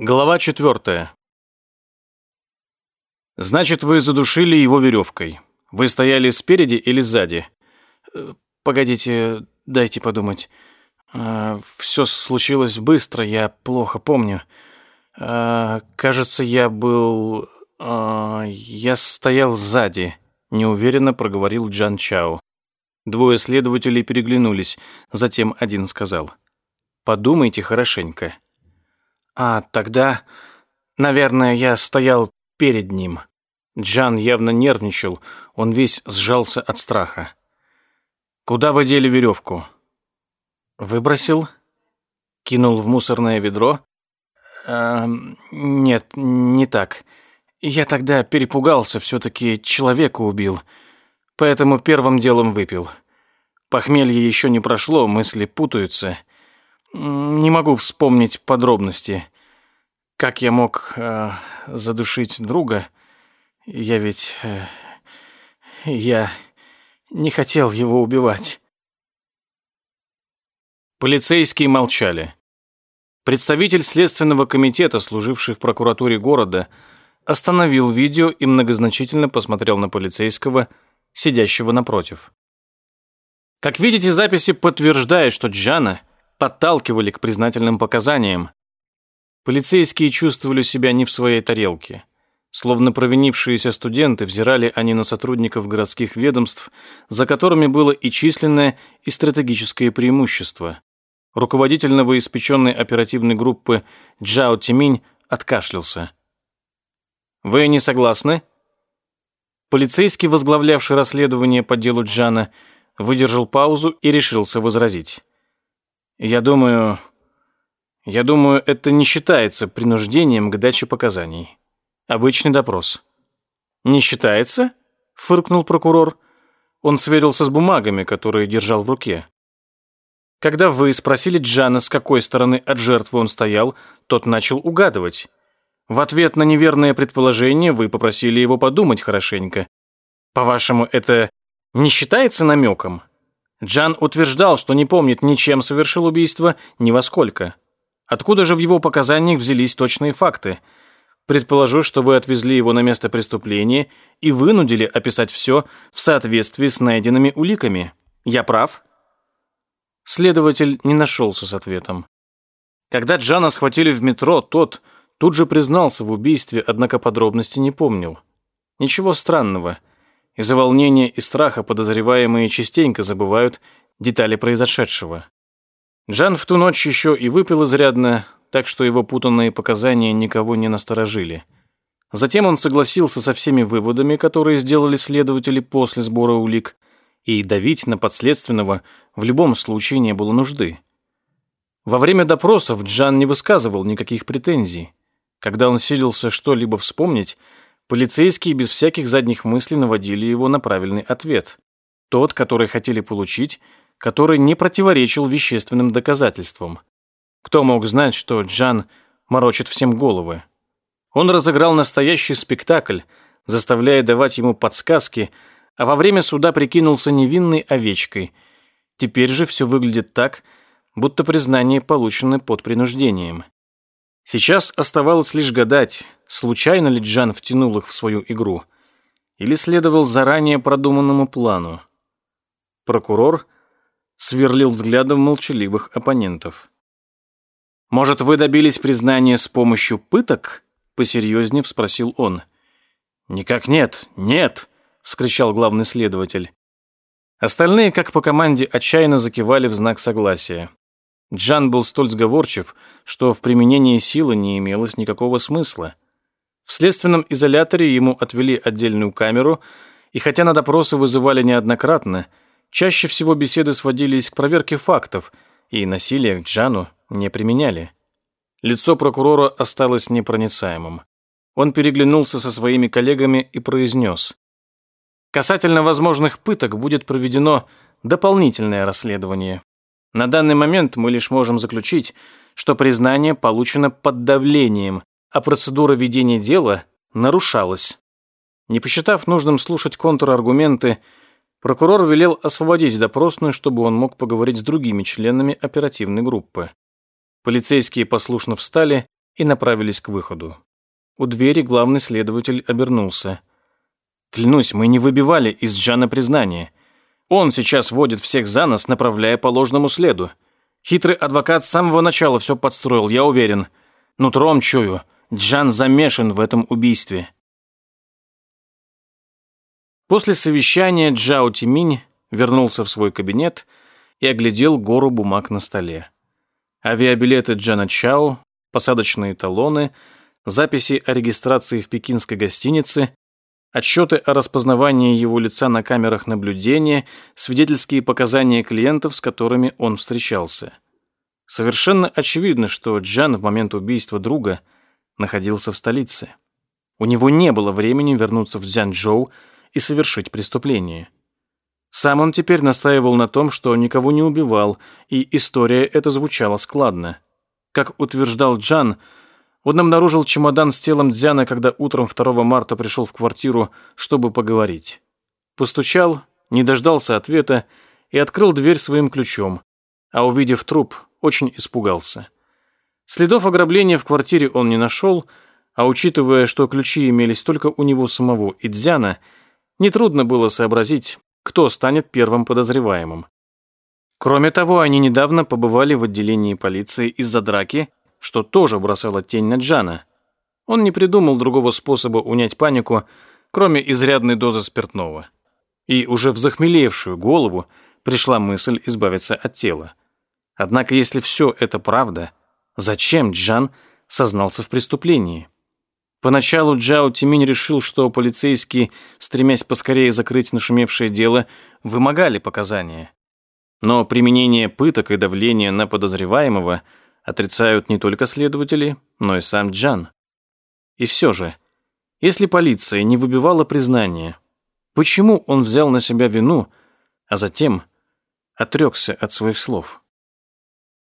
Глава четвертая. Значит, вы задушили его веревкой. Вы стояли спереди или сзади? Э, погодите, дайте подумать. Э, Все случилось быстро, я плохо помню. Э, кажется, я был... Я стоял сзади, неуверенно проговорил Джан Чао. Двое следователей переглянулись, затем один сказал. «Подумайте хорошенько». А, тогда, наверное, я стоял перед ним. Джан явно нервничал, он весь сжался от страха. «Куда вы дели веревку?» «Выбросил?» «Кинул в мусорное ведро?» э, «Нет, не так. Я тогда перепугался, все-таки человека убил, поэтому первым делом выпил. Похмелье еще не прошло, мысли путаются. Не могу вспомнить подробности. Как я мог э, задушить друга? Я ведь... Э, я не хотел его убивать. Полицейские молчали. Представитель следственного комитета, служивший в прокуратуре города, остановил видео и многозначительно посмотрел на полицейского, сидящего напротив. Как видите, записи подтверждают, что Джана подталкивали к признательным показаниям. Полицейские чувствовали себя не в своей тарелке. Словно провинившиеся студенты, взирали они на сотрудников городских ведомств, за которыми было и численное, и стратегическое преимущество. Руководитель новоиспеченной оперативной группы Джао Тиминь откашлялся. «Вы не согласны?» Полицейский, возглавлявший расследование по делу Джана, выдержал паузу и решился возразить. Я думаю... Я думаю, это не считается принуждением к даче показаний. Обычный допрос. Не считается? Фыркнул прокурор. Он сверился с бумагами, которые держал в руке. Когда вы спросили Джана, с какой стороны от жертвы он стоял, тот начал угадывать. В ответ на неверное предположение вы попросили его подумать хорошенько. По-вашему, это не считается намеком? Джан утверждал, что не помнит ни чем совершил убийство, ни во сколько. Откуда же в его показаниях взялись точные факты? Предположу, что вы отвезли его на место преступления и вынудили описать все в соответствии с найденными уликами. Я прав? Следователь не нашелся с ответом. Когда Джана схватили в метро, тот тут же признался в убийстве, однако подробности не помнил. Ничего странного. Из-за волнения и страха подозреваемые частенько забывают детали произошедшего. Джан в ту ночь еще и выпил изрядно, так что его путанные показания никого не насторожили. Затем он согласился со всеми выводами, которые сделали следователи после сбора улик, и давить на подследственного в любом случае не было нужды. Во время допросов Джан не высказывал никаких претензий. Когда он силился что-либо вспомнить, Полицейские без всяких задних мыслей наводили его на правильный ответ. Тот, который хотели получить, который не противоречил вещественным доказательствам. Кто мог знать, что Джан морочит всем головы? Он разыграл настоящий спектакль, заставляя давать ему подсказки, а во время суда прикинулся невинной овечкой. Теперь же все выглядит так, будто признание получено под принуждением. Сейчас оставалось лишь гадать, случайно ли Джан втянул их в свою игру, или следовал заранее продуманному плану. Прокурор сверлил взглядом молчаливых оппонентов. «Может, вы добились признания с помощью пыток?» — посерьезнее спросил он. «Никак нет, нет!» — вскричал главный следователь. Остальные, как по команде, отчаянно закивали в знак согласия. Джан был столь сговорчив, что в применении силы не имелось никакого смысла. В следственном изоляторе ему отвели отдельную камеру, и хотя на допросы вызывали неоднократно, чаще всего беседы сводились к проверке фактов, и насилие к Джану не применяли. Лицо прокурора осталось непроницаемым. Он переглянулся со своими коллегами и произнес. «Касательно возможных пыток будет проведено дополнительное расследование. На данный момент мы лишь можем заключить, что признание получено под давлением, а процедура ведения дела нарушалась. Не посчитав нужным слушать контраргументы, прокурор велел освободить допросную, чтобы он мог поговорить с другими членами оперативной группы. Полицейские послушно встали и направились к выходу. У двери главный следователь обернулся. «Клянусь, мы не выбивали из Джана признание. Он сейчас водит всех за нос, направляя по ложному следу. Хитрый адвокат с самого начала все подстроил, я уверен. Нутром чую, Джан замешан в этом убийстве». После совещания Джао Тиминь вернулся в свой кабинет и оглядел гору бумаг на столе. Авиабилеты Джана Чао, посадочные талоны, записи о регистрации в пекинской гостинице, отчеты о распознавании его лица на камерах наблюдения, свидетельские показания клиентов, с которыми он встречался. Совершенно очевидно, что Джан в момент убийства друга находился в столице. У него не было времени вернуться в Цзянчжоу и совершить преступление. Сам он теперь настаивал на том, что никого не убивал, и история эта звучала складно. Как утверждал Джан, он обнаружил чемодан с телом Дзяна, когда утром 2 марта пришел в квартиру, чтобы поговорить. Постучал, не дождался ответа и открыл дверь своим ключом, а увидев труп, очень испугался. Следов ограбления в квартире он не нашел, а учитывая, что ключи имелись только у него самого и Дзяна, Нетрудно было сообразить, кто станет первым подозреваемым. Кроме того, они недавно побывали в отделении полиции из-за драки, что тоже бросало тень на Джана. Он не придумал другого способа унять панику, кроме изрядной дозы спиртного. И уже в захмелевшую голову пришла мысль избавиться от тела. Однако, если все это правда, зачем Джан сознался в преступлении? Поначалу Джао Тиминь решил, что полицейские, стремясь поскорее закрыть нашумевшее дело, вымогали показания. Но применение пыток и давления на подозреваемого отрицают не только следователи, но и сам Джан. И все же, если полиция не выбивала признание, почему он взял на себя вину, а затем отрекся от своих слов?